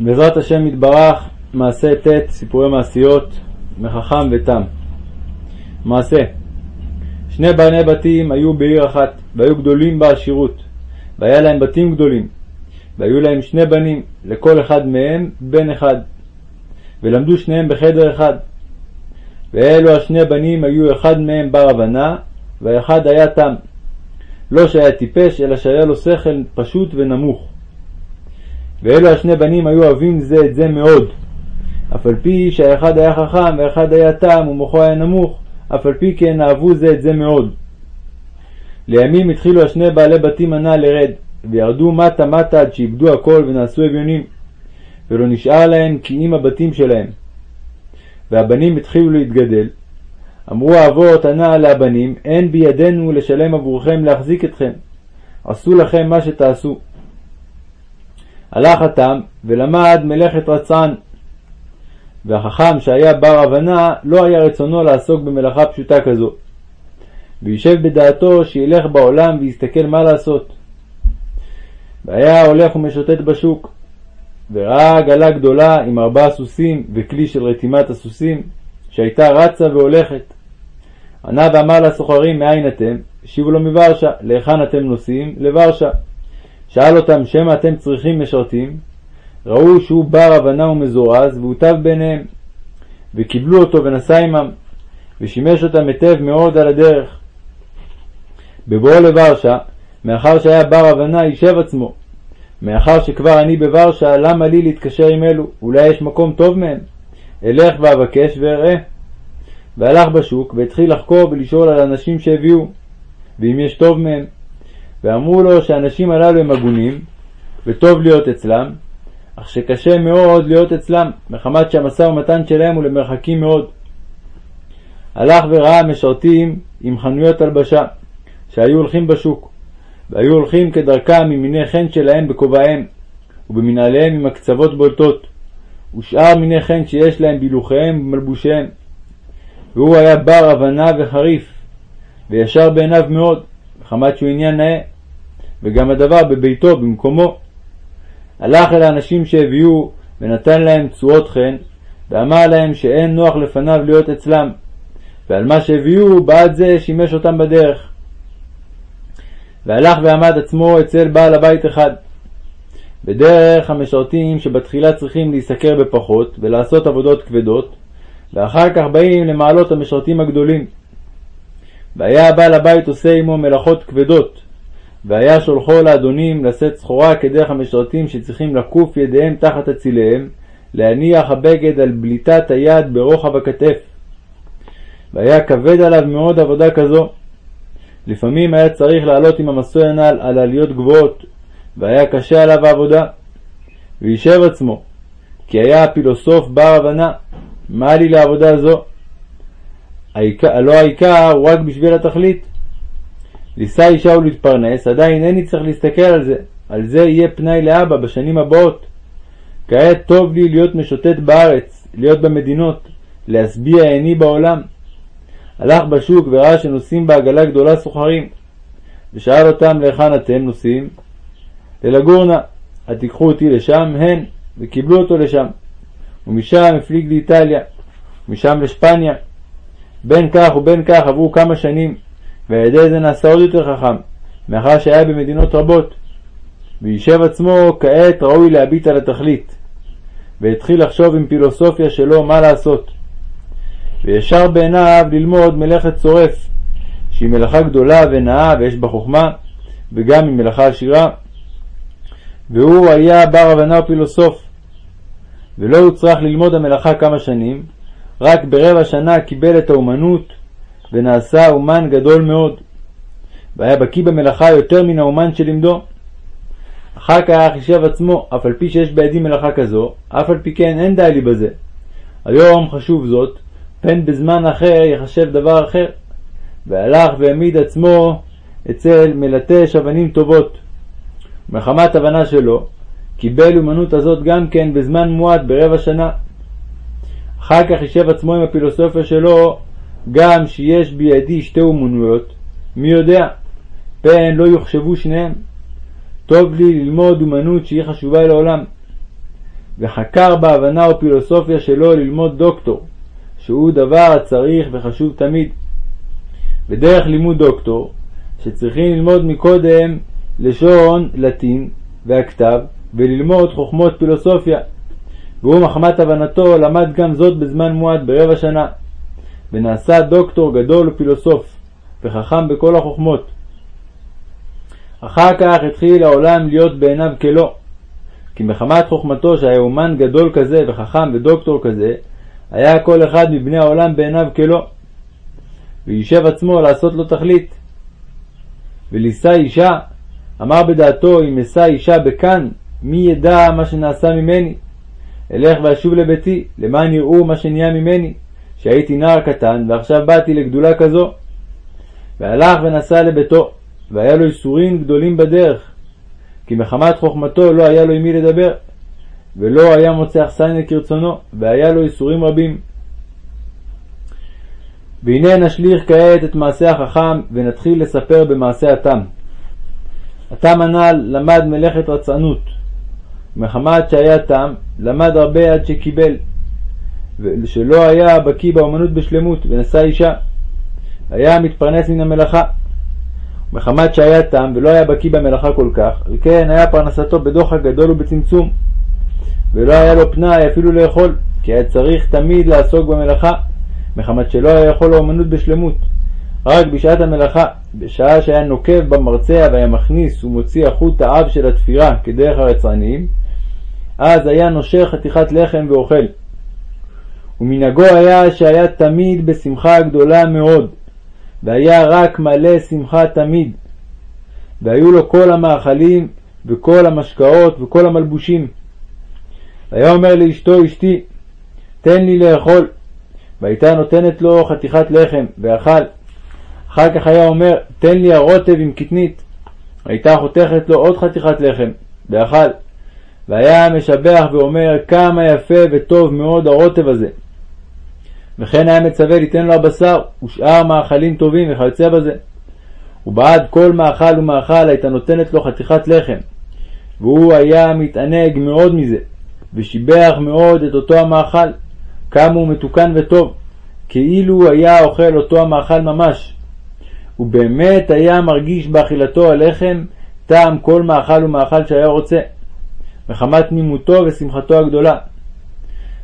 בעזרת השם יתברך, מעשה ט', סיפורי מעשיות, מחכם ותם. מעשה שני בני בתים היו בעיר אחת, והיו גדולים בעשירות, והיה להם בתים גדולים, והיו להם שני בנים, לכל אחד מהם בן אחד, ולמדו שניהם בחדר אחד. ואלו השני בנים היו אחד מהם בר הבנה, והאחד היה תם. לא שהיה טיפש, אלא שהיה לו שכל פשוט ונמוך. ואלו השני בנים היו אוהבים זה את זה מאוד. אף על פי שהאחד היה חכם והאחד היה תם ומוחו היה נמוך, אף על פי כן אהבו זה את זה מאוד. לימים התחילו השני בעלי בתים הנ"ל לרד, וירדו מטה מטה עד שאיבדו הכל ונעשו אביונים, ולא נשאר להם כי אם הבתים שלהם. והבנים התחילו להתגדל. אמרו האבות הנ"ל לבנים, אין בידינו לשלם עבורכם להחזיק אתכם. עשו לכם מה שתעשו. הלך התם ולמד מלאכת רצען. והחכם שהיה בר הבנה לא היה רצונו לעסוק במלאכה פשוטה כזו. וישב בדעתו שילך בעולם ויסתכל מה לעשות. והיה הולך ומשוטט בשוק, וראה עגלה גדולה עם ארבעה סוסים וכלי של רתימת הסוסים, שהייתה רצה והולכת. ענה ואמר לסוחרים מאין אתם? השיבו לו מוורשה. להיכן אתם נוסעים? לוורשה. שאל אותם שמא אתם צריכים משרתים? ראו שהוא בר הבנה ומזורז, והוטב ביניהם. וקיבלו אותו ונסע עמם, ושימש אותם היטב מאוד על הדרך. בבואו לוורשה, מאחר שהיה בר הבנה, יישב עצמו. מאחר שכבר אני בוורשה, למה לי להתקשר עם אלו? אולי יש מקום טוב מהם? אלך ואבקש ואראה. והלך בשוק, והתחיל לחקור ולשאול על אנשים שהביאו, ואם יש טוב מהם. ואמרו לו שהאנשים הללו הם הגונים, וטוב להיות אצלם, אך שקשה מאוד להיות אצלם, מחמת שהמשא ומתן שלהם הוא למרחקים מאוד. הלך וראה משרתים עם חנויות הלבשה, שהיו הולכים בשוק, והיו הולכים כדרכם עם מיני חן שלהם בכובעיהם, ובמנהליהם עם הקצוות בולטות, ושאר מיני חן שיש להם בהילוכיהם ובמלבושיהם. והוא היה בר הבנה וחריף, וישר בעיניו מאוד, מחמת שהוא עניין נאה, וגם הדבר בביתו, במקומו. הלך אל האנשים שהביאו, ונתן להם תשואות חן, ואמר להם שאין נוח לפניו להיות אצלם, ועל מה שהביאו, בעד זה שימש אותם בדרך. והלך ועמד עצמו אצל בעל הבית אחד. בדרך המשרתים שבתחילה צריכים להיסקר בפחות ולעשות עבודות כבדות, ואחר כך באים למעלות המשרתים הגדולים. והיה בעל הבית עושה עמו מלאכות כבדות, והיה שולחו לאדונים לשאת סחורה כדרך המשרתים שצריכים לקוף ידיהם תחת אציליהם, להניח הבגד על בליטת היד ברוחב הכתף. והיה כבד עליו מאוד עבודה כזו. לפעמים היה צריך לעלות עם המסוי הנ"ל על עליות גבוהות, והיה קשה עליו העבודה. וישב עצמו, כי היה הפילוסוף בר הבנה, מה לי לעבודה זו? הלא העיקר הוא רק בשביל התכלית. לישא אישה ולהתפרנס, עדיין איני צריך להסתכל על זה, על זה יהיה פנאי לאבא בשנים הבאות. כעת טוב לי להיות משוטט בארץ, להיות במדינות, להשביע עיני בעולם. הלך בשוק וראה שנוסעים בעגלה גדולה סוחרים, ושאל אותם להיכן אתם נוסעים? ללגורנה, התיקחו אותי לשם, הן, וקיבלו אותו לשם. ומשם הפליג לאיטליה, ומשם לשפניה. בין כך ובין כך עברו כמה שנים, ועל ידי זה נעשה עוד יותר חכם, מאחר שהיה במדינות רבות. וישב עצמו כעת ראוי להביט על התכלית, והתחיל לחשוב עם פילוסופיה שלו מה לעשות. וישר בעיניו ללמוד מלאכת צורף, שהיא מלאכה גדולה ונאה ויש בה חוכמה, וגם היא מלאכה עשירה. והוא היה בר הבנה ופילוסוף, ולא הוצרך ללמוד המלאכה כמה שנים, רק ברבע שנה קיבל את האומנות, ונעשה אומן גדול מאוד, והיה בקיא במלאכה יותר מן האומן שלימדו. אחר כך חישב עצמו, אף על פי שיש בידי מלאכה כזו, אף על פי כן אין די לי בזה. היום חשוב זאת, פן בזמן אחר יחשב דבר אחר. והלך והעמיד עצמו אצל מלטש אבנים טובות. מחמת הבנה שלו, קיבל אומנות הזאת גם כן בזמן מועט ברבע שנה. אחר כך יישב עצמו עם הפילוסופיה שלו גם שיש בידי שתי אומנויות, מי יודע, פן לא יוחשבו שניהם. טוב לי ללמוד אומנות שהיא חשובה לעולם. וחקר בהבנה ופילוסופיה שלו ללמוד דוקטור, שהוא דבר הצריך וחשוב תמיד. בדרך לימוד דוקטור, שצריכים ללמוד מקודם לשון לטין והכתב, וללמוד חוכמות פילוסופיה. והוא מחמת הבנתו למד גם זאת בזמן מועט ברבע שנה, ונעשה דוקטור גדול ופילוסוף, וחכם בכל החוכמות. אחר כך התחיל העולם להיות בעיניו כלא, כי מחמת חוכמתו שהיה אומן גדול כזה וחכם ודוקטור כזה, היה כל אחד מבני העולם בעיניו כלא. וישב עצמו לעשות לו תכלית. ולישא אישה, אמר בדעתו אם אשא אישה בכאן, מי ידע מה שנעשה ממני? אלך ואשוב לביתי, למען יראו מה שנהיה ממני, שהייתי נער קטן, ועכשיו באתי לגדולה כזו. והלך ונסע לביתו, והיה לו ייסורים גדולים בדרך, כי מחמת חוכמתו לא היה לו עם מי לדבר, ולא היה מוצא אכסניה כרצונו, והיה לו ייסורים רבים. והנה נשליך כעת את מעשה החכם, ונתחיל לספר במעשה התם. התם הנ"ל למד מלאכת רצענות, ומחמת שהיה תם, למד הרבה עד שקיבל, ושלא היה בקיא באמנות בשלמות, ונשא אישה. היה מתפרנס מן המלאכה. מחמת שהיה תם ולא היה בקיא במלאכה כל כך, וכן היה פרנסתו בדוחק גדול ובצמצום, ולא היה לו פנאי אפילו לאכול, כי היה צריך תמיד לעסוק במלאכה, מחמת שלא היה יכול לאמנות בשלמות. רק בשעת המלאכה, בשעה שהיה נוקב במרצע והיה מכניס ומוציא החוט האב של התפירה כדרך הרצעניים, אז היה נושר חתיכת לחם ואוכל. ומנהגו היה שהיה תמיד בשמחה גדולה מאוד, והיה רק מלא שמחה תמיד. והיו לו כל המאכלים וכל המשקאות וכל המלבושים. והיה אומר לאשתו אשתי, תן לי לאכול. והייתה נותנת לו חתיכת לחם, ואכל. אחר כך היה אומר, תן לי הרוטב עם קטנית. הייתה חותכת לו עוד חתיכת לחם, ואכל. והיה משבח ואומר, כמה יפה וטוב מאוד הרוטב הזה. וכן היה מצווה ליתן לו הבשר ושאר מאכלים טובים וכיוצא בזה. ובעד כל מאכל ומאכל הייתה נותנת לו חתיכת לחם, והוא היה מתענג מאוד מזה, ושיבח מאוד את אותו המאכל, כמה הוא מתוקן וטוב, כאילו היה אוכל אותו המאכל ממש. ובאמת היה מרגיש באכילתו הלחם טעם כל מאכל ומאכל שהיה רוצה, מחמת תמימותו ושמחתו הגדולה.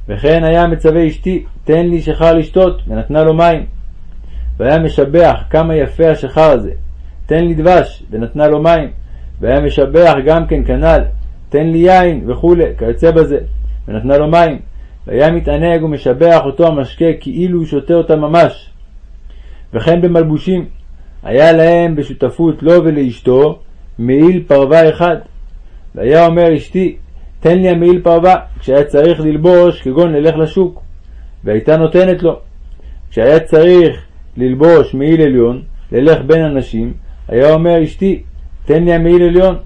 וכן היה מצווה אשתי, תן לי שיכר לשתות, ונתנה לו מים. והיה משבח כמה יפה השיכר הזה, תן לי דבש, ונתנה לו מים. והיה משבח גם כן כנ"ל, תן לי יין, וכולי, כיוצא בזה, ונתנה לו מים. והיה מתענג ומשבח אותו המשקה כאילו הוא שותה אותה ממש. וכן במלבושים, היה להם בשותפות לו ולאשתו מעיל פרווה אחד. והיה אומר אשתי, תן לי המעיל פרווה, כשהיה צריך ללבוש כגון ללך לשוק, והייתה נותנת לו. כשהיה צריך ללבוש מעיל עליון, ללך בין אנשים, היה אומר אשתי, תן לי המעיל עליון,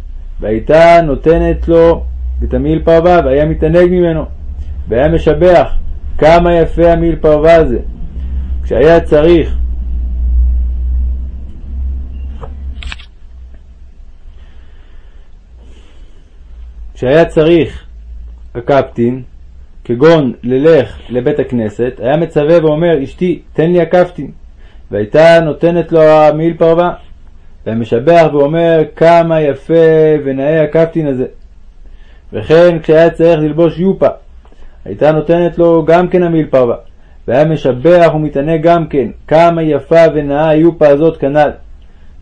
והייתה נותנת לו את המעיל פרווה, והיה מתענג ממנו, והיה משבח כמה יפה המעיל פרווה הזה. כשהיה צריך כשהיה צריך הקפטין, כגון ללך לבית הכנסת, היה מצווה ואומר, אשתי, תן לי הקפטין, והייתה נותנת לו המעיל פרווה. והיה משבח ואומר, כמה יפה ונאה הקפטין הזה. וכן כשהיה צריך ללבוש יופה, הייתה נותנת לו גם כן המעיל פרווה. והיה משבח ומתענה גם כן, כמה יפה ונאה היופה הזאת כנ"ל.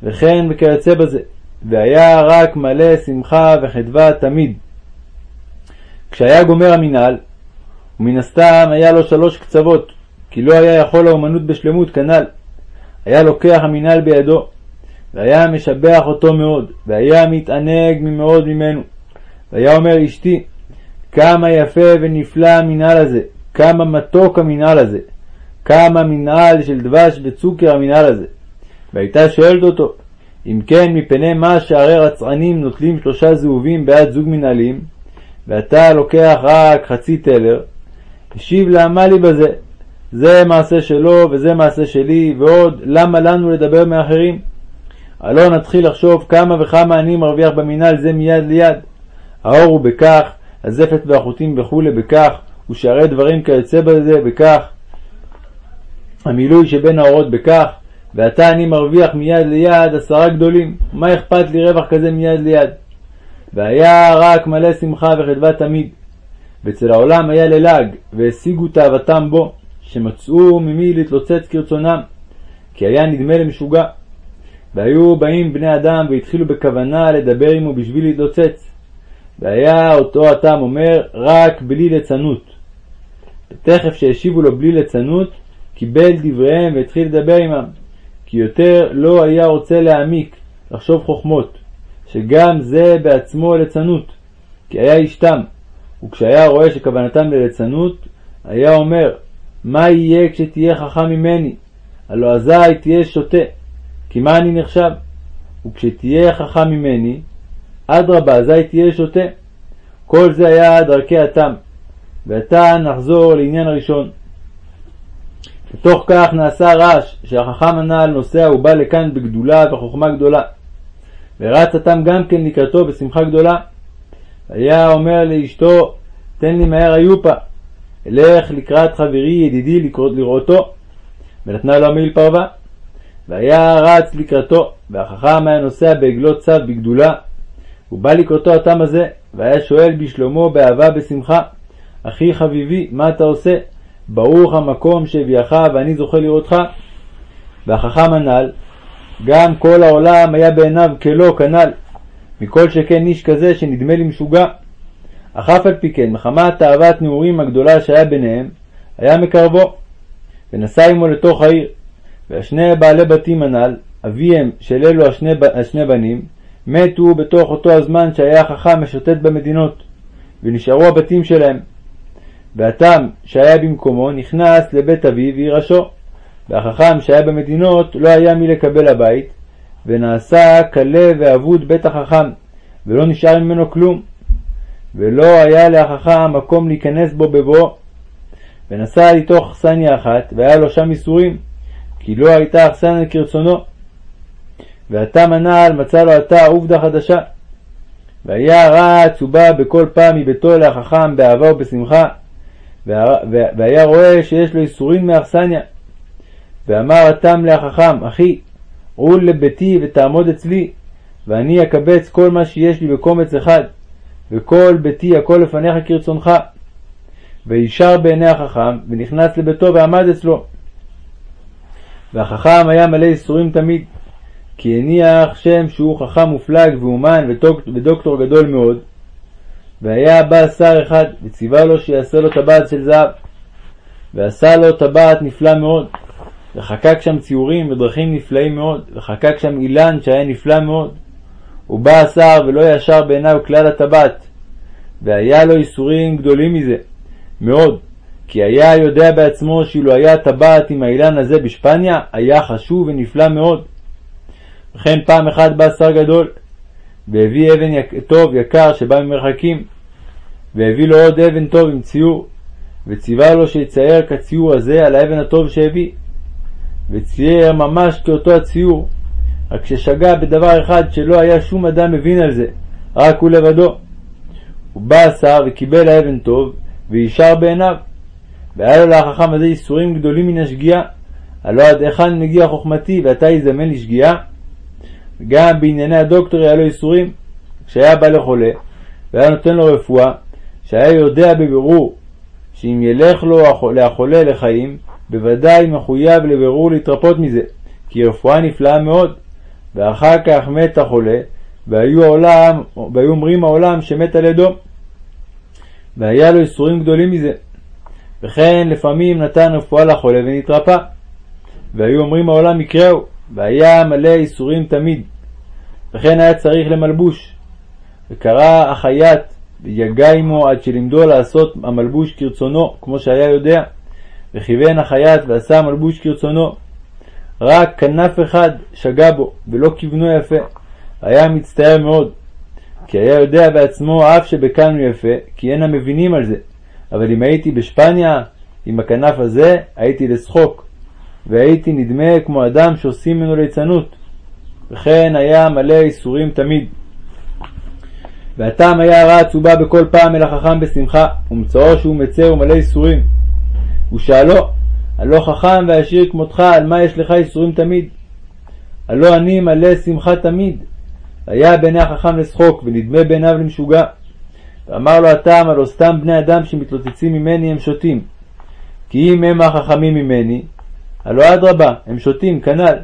וכן וכיוצא בזה. והיה רק מלא שמחה וחדווה תמיד. כשהיה גומר המנהל, ומן הסתם היה לו שלוש קצוות, כי לא היה יכול האומנות בשלמות כנ"ל. היה לוקח המנהל בידו, והיה משבח אותו מאוד, והיה מתענג ממאוד ממנו. והיה אומר אשתי, כמה יפה ונפלא המנהל הזה, כמה מתוק המנהל הזה, כמה מנהל של דבש וצוקר המנהל הזה. והייתה שואלת אותו, אם כן, מפני מה שהרי רצענים נוטלים שלושה זהובים בעד זוג מנהלים, ואתה לוקח רק חצי טלר, השיב לה מה לי בזה, זה מעשה שלו וזה מעשה שלי, ועוד למה לנו לדבר מאחרים? הלא נתחיל לחשוב כמה וכמה אני מרוויח במינהל זה מיד ליד. האור הוא בכך, הזפת והחוטים וכולי בכך, ושערי דברים כיוצא בזה בכך, המילוי שבין האורות בכך, ועתה אני מרוויח מיד ליד עשרה גדולים, מה אכפת לי רווח כזה מיד ליד? והיה רק מלא שמחה וחדווה תמיד. ואצל העולם היה ללעג, והשיגו תאוותם בו, שמצאו ממי להתלוצץ כרצונם, כי היה נדמה למשוגע. והיו באים בני אדם והתחילו בכוונה לדבר עמו בשביל להתלוצץ. והיה אותו התם אומר רק בלי ליצנות. ותכף שהשיבו לו בלי ליצנות, קיבל דבריהם והתחיל לדבר עמם, כי יותר לא היה רוצה להעמיק, לחשוב חוכמות, שגם זה בעצמו ליצנות, כי היה איש תם, וכשהיה רואה שכוונתם לליצנות, היה אומר, מה יהיה כשתהיה חכם ממני? הלא אזי תהיה שוטה, כי מה אני נחשב? וכשתהיה חכם ממני, אדרבה, אזי תהיה שוטה. כל זה היה דרכי התם. ועתה נחזור לעניין הראשון. בתוך כך נעשה רעש שהחכם הנ"ל נוסע ובא לכאן בגדולה וחוכמה גדולה. ורץ התם גם כן לקראתו בשמחה גדולה. היה אומר לאשתו, תן לי מהר היופה, אלך לקראת חברי ידידי לראותו. ונתנה לו המעיל פרווה. והיה רץ לקראתו, והחכם היה נוסע בעגלות צו בגדולה. הוא בא לקראתו התם הזה, והיה שואל בשלומו באהבה בשמחה, אחי חביבי, מה אתה עושה? ברוך המקום שהביאך ואני זוכה לראותך. והחכם הנ"ל, גם כל העולם היה בעיניו כלא כנ"ל, מכל שכן איש כזה שנדמה לי משוגע. אך אף על פי כן, מחמת אהבת נעורים הגדולה שהיה ביניהם, היה מקרבו, ונסע עמו לתוך העיר. והשני בעלי בתים הנ"ל, אביהם של אלו השני, השני בנים, מתו בתוך אותו הזמן שהיה החכם משוטט במדינות, ונשארו הבתים שלהם. והתם שהיה במקומו נכנס לבית אביו וירשו, והחכם שהיה במדינות לא היה מי לקבל הבית, ונעשה כלה ואבוד בית החכם, ולא נשאר ממנו כלום, ולא היה להחכם מקום להיכנס בו בבואו. ונסע לתוך אכסניה אחת, והיה לו שם ייסורים, כי לא הייתה אכסניה כרצונו. והתם הנעל מצא לו עתה עובדה חדשה. והיה רץ ובא בכל פעם מביתו להחכם באהבה ובשמחה, והיה רואה שיש לו ייסורים מאכסניה. ואמר התם להחכם, אחי, עול לביתי ותעמוד אצלי, ואני אקבץ כל מה שיש לי בקומץ אחד, וכל ביתי הכל לפניך כרצונך. וישר בעיני החכם, ונכנס לביתו ועמד אצלו. והחכם היה מלא ייסורים תמיד, כי הניח שם שהוא חכם מופלג ואומן ודוקטור גדול מאוד, והיה בא שר אחד, וציווה לו שיעשה לו טבעת של זהב. ועשה לו טבעת נפלא מאוד, וחקק שם ציורים ודרכים נפלאים מאוד, וחקק שם אילן שהיה נפלא מאוד. ובא השר ולא ישר בעיניו כלל הטבעת, והיה לו ייסורים גדולים מזה, מאוד, כי היה יודע בעצמו שאילו היה טבעת עם האילן הזה בשפניה, היה חשוב ונפלא מאוד. וכן פעם אחת בא שר גדול, והביא אבן יק... טוב יקר שבא ממרחקים, והביא לו עוד אבן טוב עם ציור, וציווה לו שיצייר כציור הזה על האבן הטוב שהביא, וצייר ממש כאותו הציור, רק ששגה בדבר אחד שלא היה שום אדם מבין על זה, רק הוא לבדו. ובא השר וקיבל האבן טוב, וישר בעיניו. והיה לו לחכם הזה ייסורים גדולים מן השגיאה, הלא עד היכן מגיע חוכמתי ואתה יזמן לשגיאה? גם בענייני הדוקטור היה לו ייסורים. כשהיה בא לחולה, והיה נותן לו רפואה, שהיה יודע בבירור שאם ילך לו לחולה לחיים, בוודאי מחויב לבירור להתרפות מזה, כי רפואה נפלאה מאוד. ואחר כך מת החולה, והיו, העולם, והיו אומרים העולם שמת על ידו. והיה לו איסורים גדולים מזה. וכן לפעמים נתן רפואה לחולה ונתרפא. והיו אומרים העולם יקראו, והיה מלא איסורים תמיד. וכן היה צריך למלבוש. וקרא החייט ויגע עמו עד שלימדו לעשות המלבוש כרצונו, כמו שהיה יודע. וכיוון החייט ועשה המלבוש כרצונו. רק כנף אחד שגה בו, ולא כיוונו יפה. היה מצטער מאוד, כי היה יודע בעצמו אף שבכאן הוא יפה, כי אין המבינים על זה. אבל אם הייתי בשפניה, עם הכנף הזה, הייתי לשחוק, והייתי נדמה כמו אדם שעושים ממנו ליצנות. וכן היה מלא איסורים תמיד. והטעם היה רץ ובא בכל פעם אל החכם בשמחה, ומצאו שהוא מצר ומלא ייסורים. ושאלו, הלא חכם ועשיר כמותך, על מה יש לך ייסורים תמיד? הלא אני מלא שמחה תמיד. היה בעיני החכם לשחוק, ונדמה בעיניו למשוגע. ואמר לו הטעם, הלא סתם בני אדם שמתלוצצים ממני הם שותים. כי אם הם החכמים ממני, הלא אדרבה, הם שותים, כנ"ל.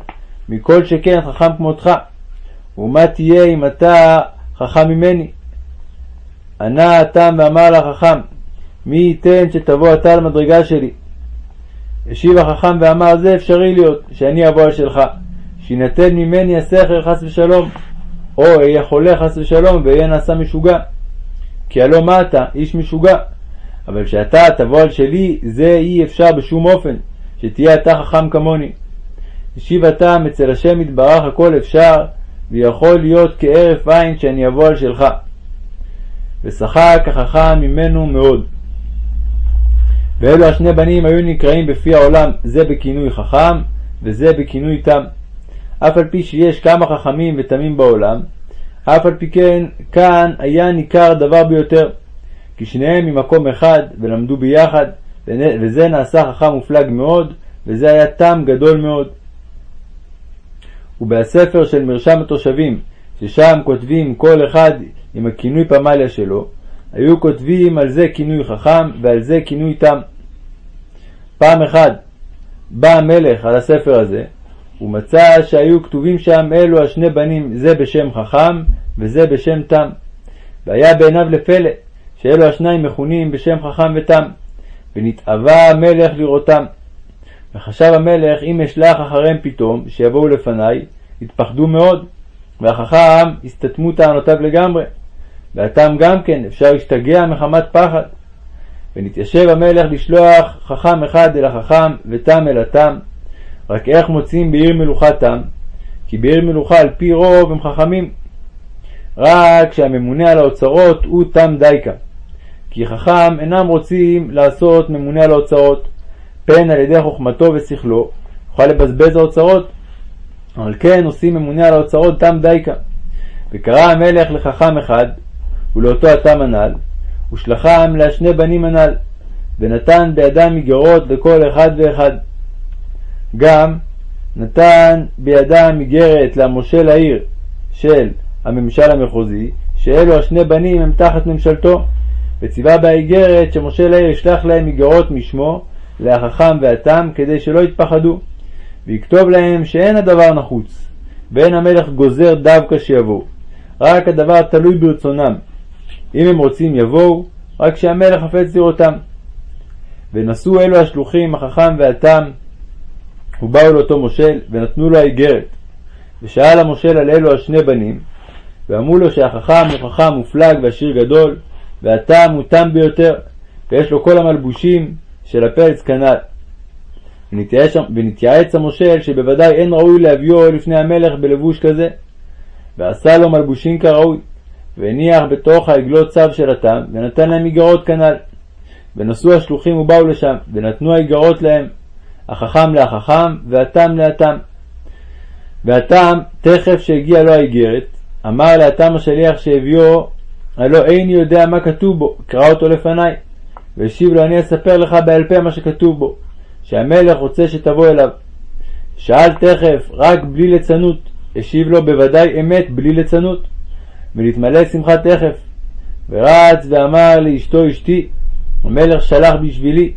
מכל שכן חכם כמותך. ומה תהיה אם אתה חכם ממני? ענה התם ואמר לחכם, מי ייתן שתבוא אתה למדרגה שלי? השיב החכם ואמר, זה אפשרי להיות, שאני אבוא על שלך, שיינתן ממני השכל חס ושלום, או אהיה חולה חס ושלום, ואהיה נעשה משוגע. כי הלא מה אתה, איש משוגע. אבל כשאתה תבוא על שלי, זה אי אפשר בשום אופן, שתהיה אתה חכם כמוני. השיב התם, אצל השם יתברך הכל אפשר, ויכול להיות כהרף עין שאני אבוא על שלך. ושחק החכם ממנו מאוד. ואלו השני בנים היו נקראים בפי העולם, זה בכינוי חכם, וזה בכינוי תם. אף על פי שיש כמה חכמים ותמים בעולם, אף על פי כן, כאן היה ניכר דבר ביותר, כי שניהם ממקום אחד ולמדו ביחד, וזה נעשה חכם מופלג מאוד, וזה היה תם גדול מאוד. ובספר של מרשם התושבים, ששם כותבים כל אחד עם הכינוי פמליה שלו, היו כותבים על זה כינוי חכם ועל זה כינוי תם. פעם אחת בא המלך על הספר הזה, ומצא שהיו כתובים שם אלו השני בנים, זה בשם חכם וזה בשם תם. והיה בעיניו לפלא, שאלו השניים מכונים בשם חכם ותם, ונתאווה המלך לראותם. וחשב המלך, אם אשלח אחריהם פתאום, שיבואו לפניי, התפחדו מאוד, והחכם הסתתמו טענותיו לגמרי. והתם גם כן, אפשר להשתגע מחמת פחד. ונתיישב המלך לשלוח חכם אחד אל החכם ותם אל התם. רק איך מוצאים בעיר מלוכה תם? כי בעיר מלוכה על פי רוב הם חכמים. רק שהממונה על האוצרות הוא תם דייקה. כי חכם אינם רוצים לעשות ממונה על האוצרות, פן על ידי חוכמתו ושכלו, יוכל לבזבז האוצרות. אבל כן עושים ממונה על האוצרות תם דייקה. וקרא המלך לחכם אחד, ולאותו התם הנ"ל, ושלחם להשני בנים הנ"ל, ונתן בידם איגרות לכל אחד ואחד. גם נתן בידם איגרת למושל העיר של הממשל המחוזי, שאלו השני בנים הם תחת ממשלתו, וציווה באיגרת שמושל העיר ישלח להם איגרות משמו להחכם והתם, כדי שלא יתפחדו, ויכתוב להם שאין הדבר נחוץ, ואין המלך גוזר דווקא שיבואו, רק הדבר תלוי ברצונם. אם הם רוצים יבואו, רק שהמלך חפץ לראותם. ונשאו אלו השלוחים, החכם והתם, ובאו לאותו מושל, ונתנו לו האיגרת. ושאל המושל על אלו השני בנים, ואמרו לו שהחכם הוא חכם מופלג ועשיר גדול, והתם הוא תם ביותר, ויש לו כל המלבושים של הפלץ כנ"ל. ונתייעץ, ונתייעץ המושל שבוודאי אין ראוי להביאו לפני המלך בלבוש כזה, ועשה לו מלבושים כראוי, והניח בתוך העגלות צו של התם, ונתן להם איגרות כנ"ל. ונשאו השלוחים ובאו לשם, ונתנו האיגרות להם, החכם להחכם, והתם להתם. והתם, תכף שהגיע לו האיגרת, אמר להתם השליח שהביאו, הלא איני יודע מה כתוב בו, קרא אותו לפניי. והשיב לו, אני אספר לך בעל פה מה שכתוב בו, שהמלך רוצה שתבוא אליו. שאל תכף, רק בלי ליצנות, השיב לו בוודאי אמת בלי ליצנות. ולהתמלא שמחה תכף. ורץ ואמר לאשתו אשתי, המלך שלח בשבילי.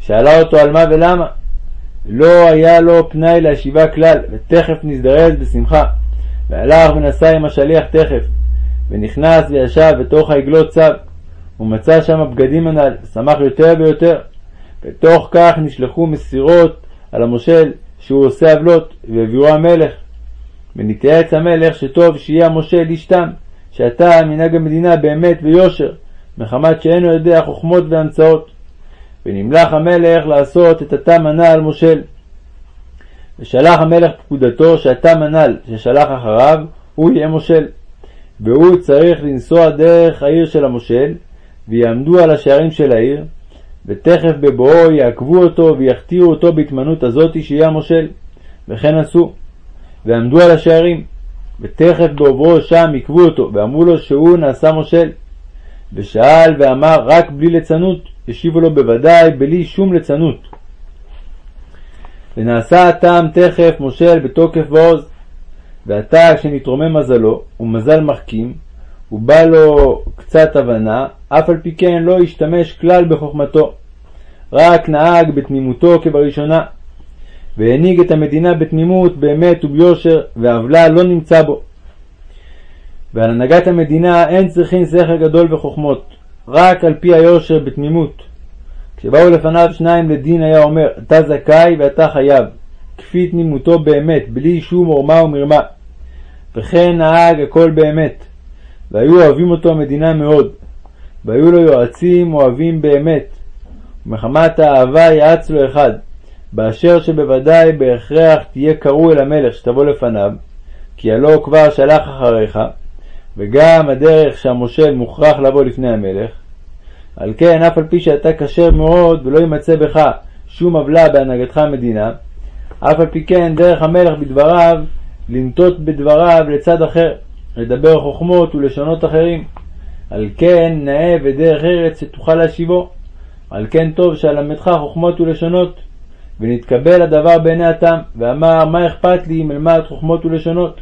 שאלה אותו על מה ולמה. לא היה לו פנאי להשיבה כלל, ותכף נזדרז בשמחה. והלך ונסע עם השליח תכף, ונכנס וישב בתוך העגלות צו, ומצא שם הבגדים הנ"ל, שמח יותר ויותר. בתוך כך נשלחו מסירות על המושל שהוא עושה עוולות, והביאו המלך. ונתייעץ המלך שטוב שיהיה המושל איש תם, שאתה מנהג המדינה באמת ביושר, מחמת שאינו יודע חוכמות והמצאות. ונמלך המלך לעשות את התם הנ"ל מושל. ושלח המלך פקודתו שהתם הנ"ל ששלח אחריו, הוא יהיה מושל. והוא צריך לנסוע דרך העיר של המושל, ויעמדו על השערים של העיר, ותכף בבואו יעקבו אותו ויחטיאו אותו בהתמנות הזאתי שיהיה המושל. וכן עשו. ועמדו על השערים, ותכף בעוברו שם עיכבו אותו, ואמרו לו שהוא נעשה מושל. ושאל ואמר רק בלי ליצנות, השיבו לו בוודאי בלי שום ליצנות. ונעשה הטעם תכף מושל בתוקף ועוז. ועתה כשנתרומם מזלו, ומזל מחכים, ובא לו קצת הבנה, אף על פי כן לא השתמש כלל בחוכמתו, רק נהג בתמימותו כבראשונה, והנהיג את המדינה בתמימות, באמת וביושר, ועוולה לא נמצא בו. ועל הנהגת המדינה אין צריכים שכל גדול וחוכמות, רק על פי היושר בתמימות. כשבאו לפניו שניים לדין היה אומר, אתה זכאי ואתה חייב, כפי תמימותו באמת, בלי שום עורמה ומרמה. וכן נהג הכל באמת, והיו אוהבים אותו המדינה מאוד, והיו לו יועצים אוהבים באמת, ומחמת האהבה יעץ לו אחד, באשר שבוודאי בהכרח תהיה קרוי אל המלך שתבוא לפניו, כי הלא כבר שלח אחריך, וגם הדרך שהמושל מוכרח לבוא לפני המלך. על כן, אף על פי שאתה כשר מאוד ולא יימצא בך שום עוולה בהנהגתך המדינה, אף על פי כן דרך המלך בדבריו לנטות בדבריו לצד אחר, לדבר חוכמות ולשונות אחרים. על כן נאה ודרך ארץ שתוכל להשיבו. על כן טוב שאלמדך חוכמות ולשונות. ונתקבל הדבר בעיני התם, ואמר מה אכפת לי אם אלמד חוכמות ולשונות.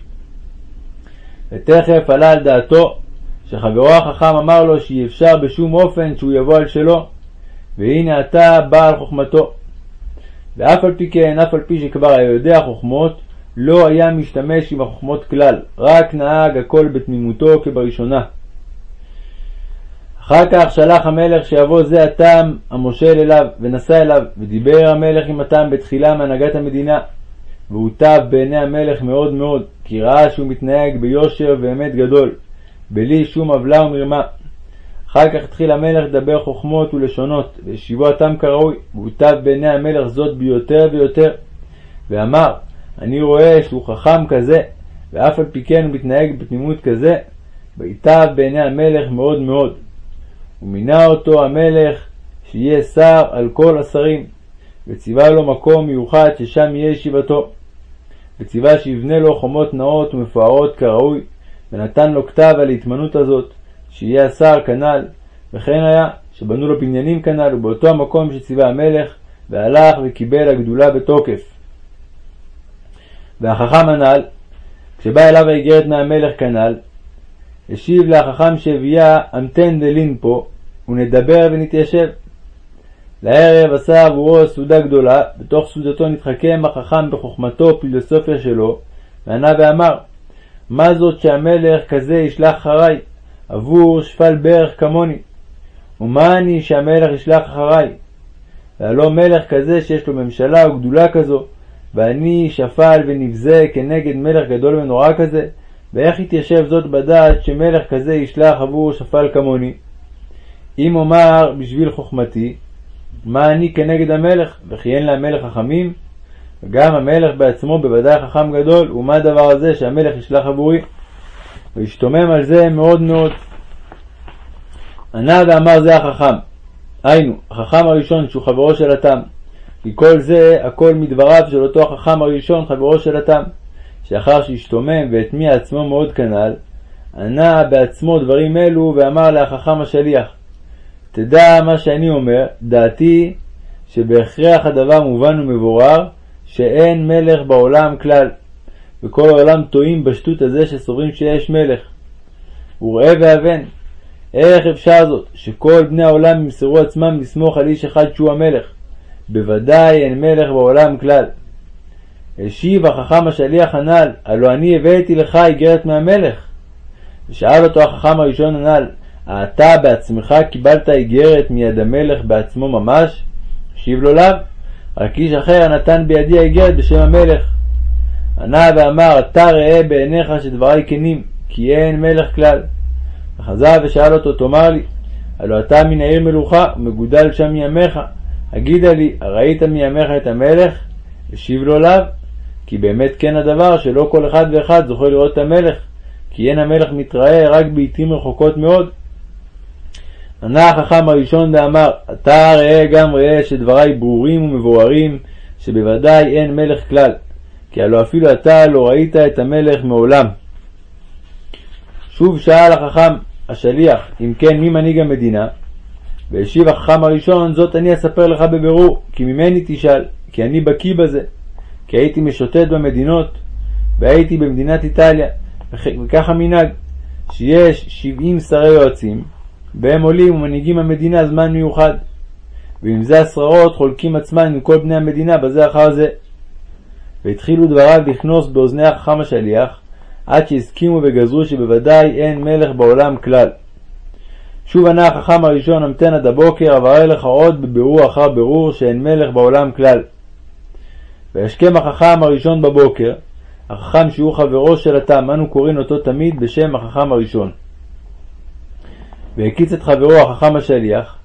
ותכף עלה על דעתו שחברו החכם אמר לו שאי אפשר בשום אופן שהוא יבוא על שלו, והנה אתה בא על חוכמתו. ואף על פי כן, אף על פי שכבר היה יודע חוכמות, לא היה משתמש עם החוכמות כלל, רק נהג הכל בתמימותו כבראשונה. אחר כך שלח המלך שיבוא זה התם המושל אליו, ונסע אליו, ודיבר המלך עם התם בתחילה מהנהגת המדינה. והוטב בעיני המלך מאוד מאוד, כי ראה שהוא מתנהג ביושר ואמת גדול, בלי שום עוולה ומרמה. אחר כך התחיל המלך לדבר חוכמות ולשונות, והשיבו התם כראוי, והוטב בעיני המלך זאת ביותר ויותר. ואמר, אני רואה שהוא חכם כזה, ואף על פי כן הוא מתנהג בתמימות כזה, ויטב בעיני המלך מאוד מאוד. ומינה אותו המלך שיהיה שר על כל השרים, וציווה לו מקום מיוחד ששם יהיה ישיבתו. וציווה שיבנה לו חומות נאות ומפוארות כראוי, ונתן לו כתב על ההתמנות הזאת, שיהיה השר כנ"ל, וכן היה, שבנו לו בניינים כנ"ל, ובאותו המקום שציווה המלך, והלך וקיבל הגדולה בתוקף. והחכם הנ"ל, כשבא אליו האיגרת מהמלך כנ"ל, השיב להחכם שהביאה המתן דלין פה, ונדבר ונתיישב. לערב עשה עבורו סעודה גדולה, בתוך סעודתו נתחכם החכם בחוכמתו פילוסופיה שלו, וענה ואמר, מה זאת שהמלך כזה ישלח אחריי, עבור שפל ברך כמוני? ומה אני שהמלך ישלח אחריי? והלא מלך כזה שיש לו ממשלה וגדולה כזו, ואני שפל ונבזה כנגד מלך גדול ונורא כזה, ואיך יתיישב זאת בדעת שמלך כזה ישלח עבור שפל כמוני? אם אומר בשביל חוכמתי, מה אני כנגד המלך, וכי אין להמלך חכמים? וגם המלך בעצמו בוודאי חכם גדול, ומה הדבר הזה שהמלך ישלח עבורי? והשתומם על זה מאוד מאוד. ענה ואמר זה החכם, היינו, החכם הראשון שהוא חברו של התם, כי כל זה הכל מדבריו של אותו החכם הראשון חברו של התם, שאחר שהשתומם והטמיע עצמו מאוד כנ"ל, ענה בעצמו דברים אלו ואמר להחכם השליח, תדע מה שאני אומר, דעתי שבהכרח הדבר מובן ומבורר, שאין מלך בעולם כלל, וכל העולם טועים בשטות הזה שסוברים שיש מלך. וראה ואבן, איך אפשר זאת, שכל בני העולם ימסרו עצמם לסמוך על איש אחד שהוא המלך? בוודאי אין מלך בעולם כלל. השיב החכם השליח הנ"ל, הלא אני הבאתי לך איגרת מהמלך. ושאל אותו החכם הראשון הנ"ל, אתה בעצמך קיבלת איגרת מיד המלך בעצמו ממש? השיב לו לאו, רק איש אחר נתן בידי האיגרת בשם המלך. ענה ואמר, אתה ראה בעיניך שדברי כנים, כי אין מלך כלל. וחזר ושאל אותו, תאמר לי, הלא אתה מן העיר מלוכה, ומגודל שם מימיך. הגידה לי, ראית מימיך את המלך? השיב לו לאו, כי באמת כן הדבר שלא כל אחד ואחד זוכה לראות את המלך, כי אין המלך מתראה רק בעתים רחוקות מאוד. ענה החכם הראשון ואמר, אתה ראה גם ראה שדברי ברורים ומבוארים, שבוודאי אין מלך כלל, כי הלא אפילו אתה לא ראית את המלך מעולם. שוב שאל החכם השליח, אם כן, מי מנהיג המדינה? והשיב החכם הראשון, זאת אני אספר לך בבירור, כי ממני תשאל, כי אני בקיא בזה, כי הייתי משוטט במדינות, והייתי במדינת איטליה, וכך המנהג, שיש שבעים שרי יועצים, והם עולים ומנהיגים המדינה זמן מיוחד. ועם זה השררות חולקים עצמן עם כל בני המדינה בזה אחר זה. והתחילו דבריו לכנוס באוזני החכם השליח, עד שהסכימו וגזרו שבוודאי אין מלך בעולם כלל. שוב ענה החכם הראשון המתן עד הבוקר, אברר לך עוד בבירור אחר בירור שאין מלך בעולם כלל. וישכם החכם הראשון בבוקר, החכם שהוא חברו של התם, אנו קוראים אותו תמיד בשם החכם הראשון. והקיץ את חברו החכם השליח,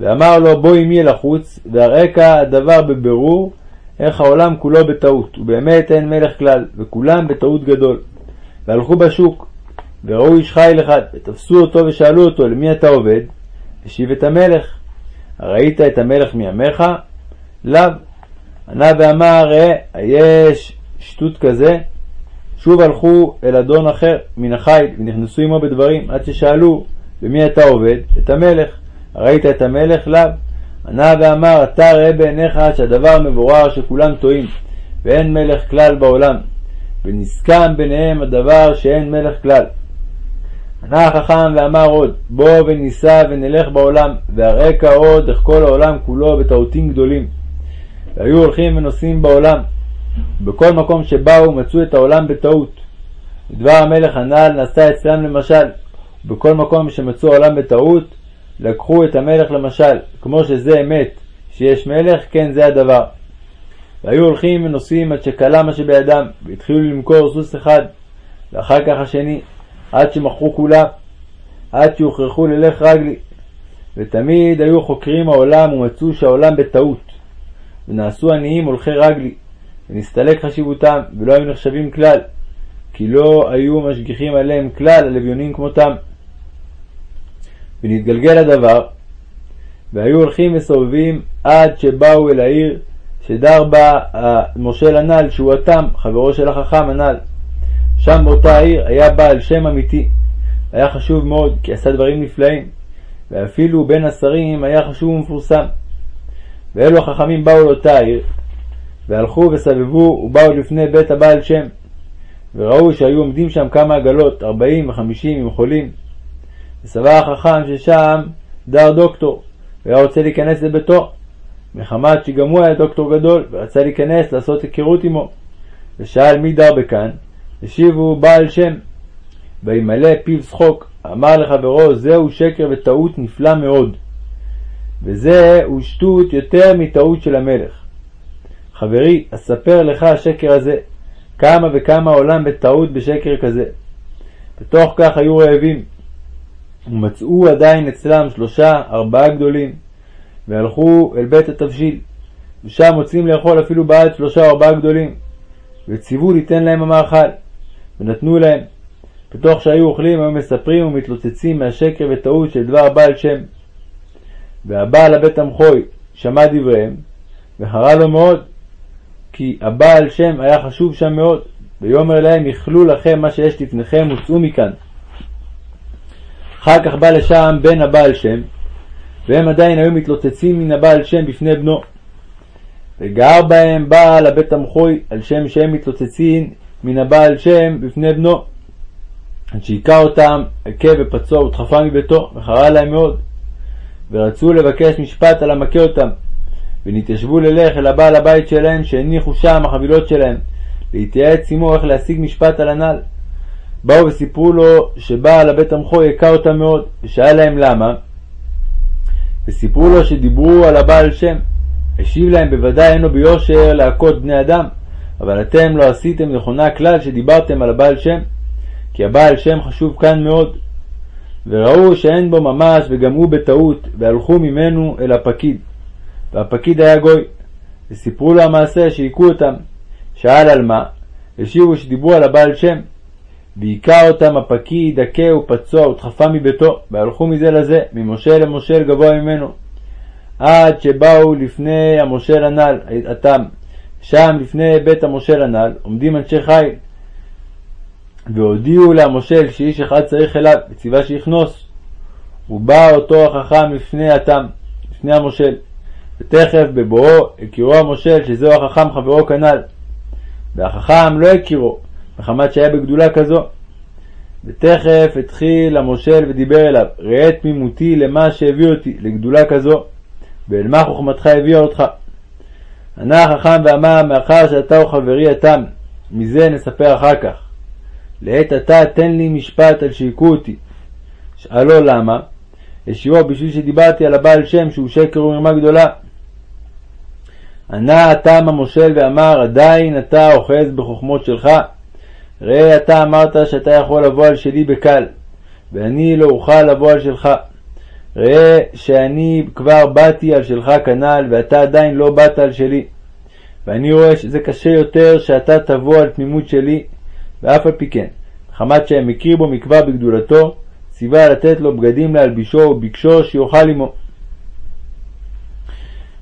ואמר לו בוא עמי אל החוץ, ואראך הדבר בבירור איך העולם כולו בטעות, ובאמת אין מלך כלל, וכולם בטעות גדול. והלכו בשוק, וראו איש חיל אחד, ותפסו אותו ושאלו אותו למי אתה עובד? השיב את המלך. ראית את המלך מימיך? לאו. ענה ואמר ראה, היש שטות כזה? שוב הלכו אל אדון אחר מן החיל, ונכנסו עמו בדברים, עד ששאלו במי אתה עובד? את המלך. ראית את המלך? לאו. ענה ואמר, אתה ראה בעיניך שהדבר מבורר שכולם טועים, ואין מלך כלל בעולם, ונסכם ביניהם הדבר שאין מלך כלל. ענה החכם ואמר עוד, בוא וניסע ונלך בעולם, ואראך עוד איך כל העולם כולו בטעותים גדולים. והיו הולכים ונוסעים בעולם. בכל מקום שבאו מצאו את העולם בטעות. ודבר המלך הנ"ל נעשה אצלם למשל, בכל מקום שמצאו העולם בטעות, לקחו את המלך למשל, כמו שזה אמת, שיש מלך, כן זה הדבר. והיו הולכים ונוסעים עד שכלה מה שבידם, והתחילו למכור סוס אחד, ואחר כך השני, עד שמכרו כולם, עד שהוכרחו ללך רגלי. ותמיד היו חוקרים העולם ומצאו שהעולם בטעות, ונעשו עניים הולכי רגלי, ונסתלק חשיבותם, ולא היו נחשבים כלל, כי לא היו משגיחים עליהם כלל הלוויונים כמותם. ונתגלגל הדבר, והיו הולכים וסובבים עד שבאו אל העיר שדר בה המושל הנ"ל, שהוא התם, חברו של החכם הנ"ל. שם באותה העיר היה בעל שם אמיתי. היה חשוב מאוד, כי עשה דברים נפלאים, ואפילו בין השרים היה חשוב ומפורסם. ואלו החכמים באו לאותה העיר, והלכו וסבבו ובאו לפני בית הבעל שם, וראו שהיו עומדים שם כמה עגלות, ארבעים וחמישים עם חולים. וסבר החכם ששם דר דוקטור, והיה רוצה להיכנס לביתו, מחמת שגם הוא היה דוקטור גדול, ורצה להיכנס לעשות היכרות עמו. ושאל מי דר בכאן? השיבו בעל שם. וימלא פיו שחוק, אמר לחברו זהו שקר וטעות נפלא מאוד. וזה הוא שטות יותר מטעות של המלך. חברי, אספר לך השקר הזה, כמה וכמה עולם בטעות בשקר כזה. בתוך כך היו רעבים, ומצאו עדיין אצלם שלושה, ארבעה גדולים, והלכו אל בית התבשיל, ושם מוצאים לאכול אפילו בעד שלושה ארבעה גדולים, וציוו ליתן להם המאכל, ונתנו להם. בתוך שהיו אוכלים היו מספרים ומתלוצצים מהשקר וטעות של דבר בעל שם. והבעל הבית המחוי שמע דבריהם, וחרה לו מאוד, כי הבעל שם היה חשוב שם מאוד, ויאמר להם, יכלו לכם מה שיש לפניכם, וצאו מכאן. אחר כך בא לשם בן הבעל שם, והם עדיין היו מתלוצצים מן הבעל שם בפני בנו. וגר בהם בעל הבית המחוי על שם שהם מתלוצצים מן הבעל שם בפני בנו. עד שהיכה אותם, הכה ופצוע ודחפה מביתו, וחרה להם מאוד. ורצו לבקש משפט על המכה אותם. ונתיישבו ללך אל הבעל הבית שלהם, שהניחו שם החבילות שלהם, להתייעץ עמו איך להשיג משפט על הנ"ל. באו וסיפרו לו שבעל הבית המחוי הכה אותם מאוד, ושאל להם למה, וסיפרו לו שדיברו על הבעל שם. השיב להם בוודאי אין לו ביושר להכות בני אדם, אבל אתם לא עשיתם נכונה כלל שדיברתם על הבעל שם, כי הבעל שם חשוב כאן מאוד. וראו שאין בו ממש וגם הוא בטעות, והלכו ממנו אל הפקיד. והפקיד היה גוי. וסיפרו לו המעשה שהיכו אותם. שאל על מה? השיבו שדיברו על הבעל שם. והיכה אותם הפקיד, הכה ופצוע ודחפה מביתו, והלכו מזה לזה, ממושל למושל גבוה ממנו. עד שבאו לפני המושל הנ"ל, התם. שם לפני בית המושל הנ"ל עומדים אנשי חיל. והודיעו למושל שאיש אחד צריך אליו, וציווה שיכנוס. ובא אותו החכם לפני התם, לפני המושל. ותכף בבואו הכירו המושל שזהו החכם חברו כנ"ל. והחכם לא הכירו, מחמת שהיה בגדולה כזו. ותכף התחיל המושל ודיבר אליו, ראה תמימותי למה שהביא אותי, לגדולה כזו, ואל מה חוכמתך הביאה אותך. ענה החכם ואמר, מאחר שאתה הוא חברי התם, מזה נספר אחר כך. לעת עתה תן לי משפט על שהיכו אותי. שאלו למה? השיבו בשביל שדיברתי על הבעל שם שהוא שקר ומרמה גדולה. ענה התם המושל ואמר, עדיין אתה אוחז בחוכמות שלך. ראה אתה אמרת שאתה יכול לבוא על שלי בקל, ואני לא אוכל לבוא על שלך. ראה שאני כבר באתי על שלך כנ"ל, ואתה עדיין לא באת על שלי. ואני רואה שזה קשה יותר שאתה תבוא על תמימות שלי, ואף על פי כן, מחמת שהם מכיר בו מכבר בגדולתו, ציווה לתת לו בגדים להלבישו וביקשו שיאכל עמו.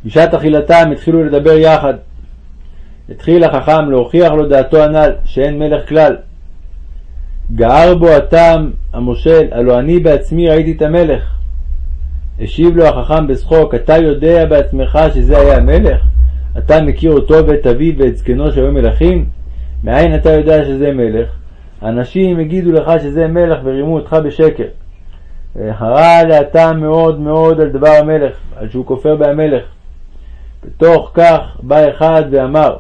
בשעת אכילתם התחילו לדבר יחד. התחיל החכם להוכיח לו דעתו הנ"ל, שאין מלך כלל. גער בו הטעם המושל, הלא אני בעצמי ראיתי את המלך. השיב לו החכם בשחוק, אתה יודע בעצמך שזה היה המלך? אתה מכיר אותו ואת אביו ואת זקנו שהיו מלכים? מאין אתה יודע שזה מלך? אנשים יגידו לך שזה מלך ורימו אותך בשקר. וחרה להטעם מאוד מאוד על דבר המלך, על שהוא כופר בהמלך. בתוך כך בא אחד ואמר,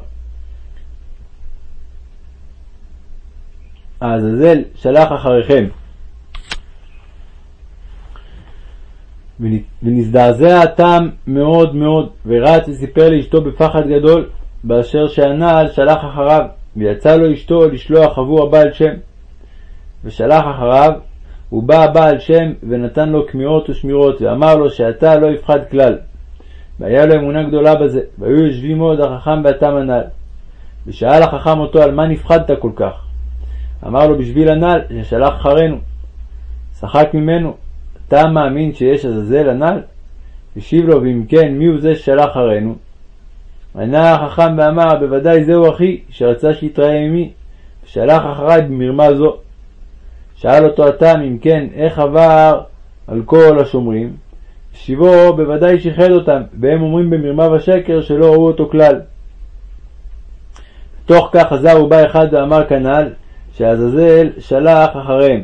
העזאזל שלח אחריכם. ונזדעזע הטעם מאוד מאוד, ורץ וסיפר לאשתו בפחד גדול, באשר שהנעל שלח אחריו, ויצא לו אשתו לשלוח עבור הבעל שם. ושלח אחריו, ובא הבעל שם ונתן לו כמיהות ושמירות, ואמר לו שאתה לא יפחד כלל. והיה לו אמונה גדולה בזה, והיו יושבים מאוד החכם והתם הנ"ל. ושאל החכם אותו על מה נפחדת כל כך. אמר לו בשביל הנ"ל ששלח אחרינו. שחק ממנו, אתה מאמין שיש עזאזל הנ"ל? השיב לו, ואם כן, מי הוא זה ששלח אחרינו? ענה החכם ואמר, בוודאי זהו אחי, שרצה שיתראה עמי, ושלח אחריי במרמה זו. שאל אותו התם, אם כן, איך עבר על כל השומרים? שיבו בוודאי שיחד אותם, והם אומרים במרמה ושקר שלא ראו אותו כלל. תוך כך חזר ובא אחד ואמר כנ"ל, שעזאזל שלח אחריהם.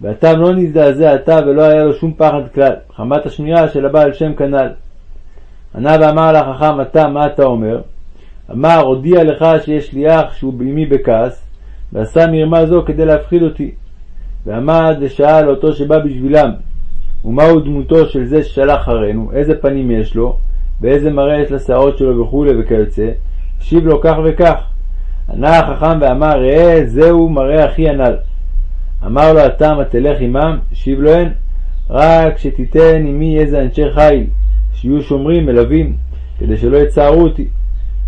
והתם לא נזדעזע עתה ולא היה לו שום פחד כלל, חמת השמירה של הבעל שם כנ"ל. ענה ואמר לחכם אתה מה אתה אומר? אמר הודיע לך שיש לי אח שהוא עמי בכעס, ועשה מרמה זו כדי להפחיד אותי. ועמד ושאל אותו שבא בשבילם, ומהו דמותו של זה ששלח אחרינו, איזה פנים יש לו, ואיזה מראה יש לשערות שלו וכולי וכיוצא, השיב לו כך וכך. ענה החכם ואמר, ראה זהו מראה אחי הנ"ל. אמר לו התם תלך עמם, שיב לו אין, רק שתיתן עמי איזה אנשי חיל, שיהיו שומרים מלווים, כדי שלא יצערו אותי.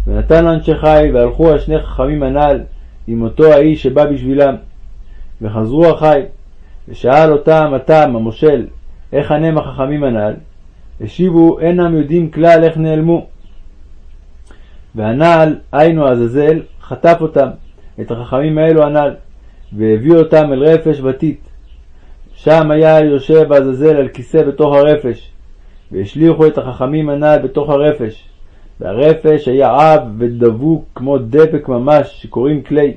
ונתן לאנשי חיל, והלכו השני חכמים הנ"ל עם אותו האיש שבא בשבילם. וחזרו החיל, ושאל אותם התם, המושל, איך ענם החכמים הנ"ל? השיבו, אינם יודעים כלל איך נעלמו. והנ"ל, היינו עזאזל, חטף אותם, את החכמים האלו הנ"ל, והביא אותם אל רפש ותית. שם היה יושב עזאזל על כיסא בתוך הרפש, והשליכו את החכמים הנ"ל בתוך הרפש, והרפש היה עב ודבוק כמו דבק ממש, שקוראים כלי,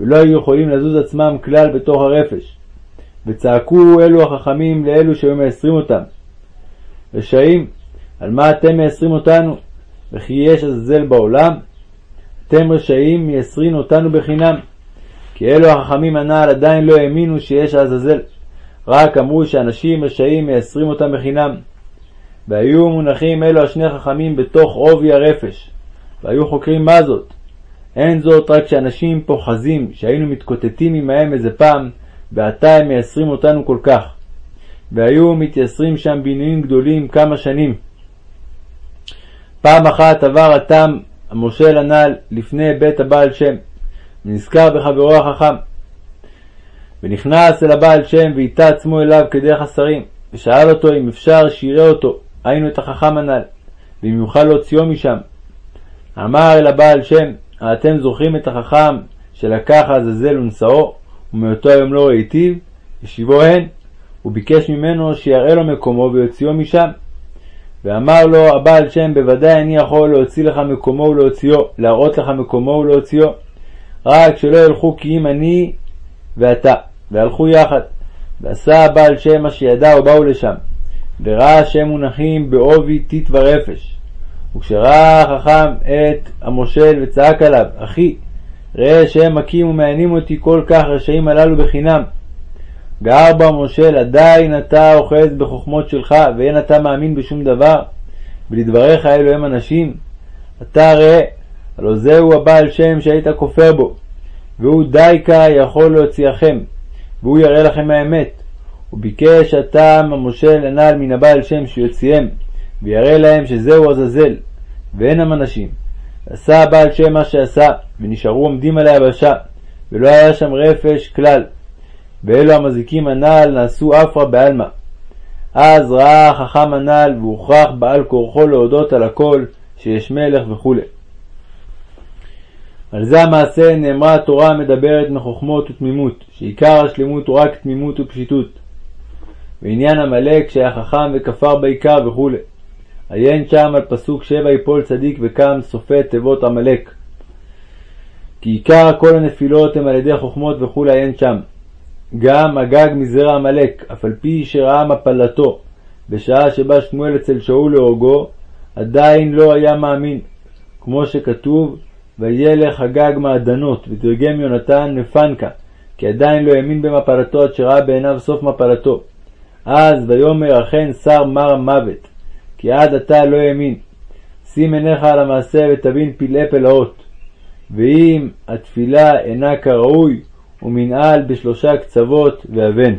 ולא היו יכולים לזוז עצמם כלל בתוך הרפש. וצעקו אלו החכמים לאלו שהיו מייסרים אותם. רשעים, על מה אתם מייסרים אותנו? וכי יש עזאזל בעולם? אתם רשעים מייסרין אותנו בחינם. כי אלו החכמים הנ"ל עדיין לא האמינו שיש עזאזל, רק אמרו שאנשים רשעים מייסרים אותם בחינם. והיו מונחים אלו השני חכמים בתוך עובי הרפש, והיו חוקרים מה זאת. אין זאת רק שאנשים פוחזים שהיינו מתקוטטים עמהם איזה פעם, ועתה הם מייסרים אותנו כל כך. והיו מתייסרים שם בעינויים גדולים כמה שנים. פעם אחת עבר התם המושל הנ"ל לפני בית הבעל שם, ונזכר בחברו החכם. ונכנס אל הבעל שם ואיתה עצמו אליו כדרך השרים, ושאל אותו אם אפשר שיראה אותו, היינו את החכם הנ"ל, ואם יוכל להוציאו משם. אמר אל הבעל שם, האתם זוכרים את החכם שלקח עזאזל ונשאו, ומאותו היום לא ראיתיו, השיבו הן, וביקש ממנו שיראה לו מקומו ויוציאו משם. ואמר לו הבעל שם בוודאי אני יכול להוציא לך מקומו ולהוציאו, להראות לך מקומו ולהוציאו, רק שלא ילכו כי אם אני ואתה, והלכו יחד. ועשה הבעל שם מה שידע ובאו לשם, וראה שהם מונחים בעובי טיט ורפש. וכשראה החכם את המושל וצעק עליו, אחי, ראה שהם מכים ומענים אותי כל כך רשעים הללו בחינם. גער בו המושל, עדיין אתה אוחז בחוכמות שלך, ואין אתה מאמין בשום דבר, ולדבריך אלו הם אנשים. אתה ראה, הלא זהו הבעל שם שהיית כופר בו, והוא דייקה יכול להוציאכם, והוא יראה לכם האמת. הוא ביקש הטעם המושל הנ"ל מן הבעל שם שיוציאם, ויראה להם שזהו עזאזל, ואינם אנשים. עשה הבעל שם מה שעשה, ונשארו עומדים על היבשה, ולא היה שם רפש כלל. ואלו המזיקים הנ"ל נעשו אפרה בעלמא. אז ראה החכם הנ"ל, והוכרח בעל כורחו להודות על הכל, שיש מלך וכו'. על זה המעשה נאמרה התורה המדברת מחוכמות ותמימות, שעיקר השלמות הוא רק תמימות ופשיטות. ועניין עמלק שהיה חכם וכפר בעיקר וכו'. עיין שם על פסוק שבע יפול צדיק וקם סופה תיבות עמלק. כי עיקר כל הנפילות הם על ידי חוכמות וכו' עיין שם. גם הגג מזרע עמלק, אף על פי שראה מפלתו, בשעה שבא שמואל אצל שאול להורגו, עדיין לא היה מאמין, כמו שכתוב, וילך הגג מעדנות, ותרגם יונתן נפנקה, כי עדיין לא האמין במפלתו עד שראה בעיניו סוף מפלתו. אז ויאמר אכן שר מר המוות, כי עד עתה לא האמין. שים עיניך על המעשה ותבין פלאי פלאות. ואם התפילה אינה כראוי, ומנעל בשלושה קצוות ואבן.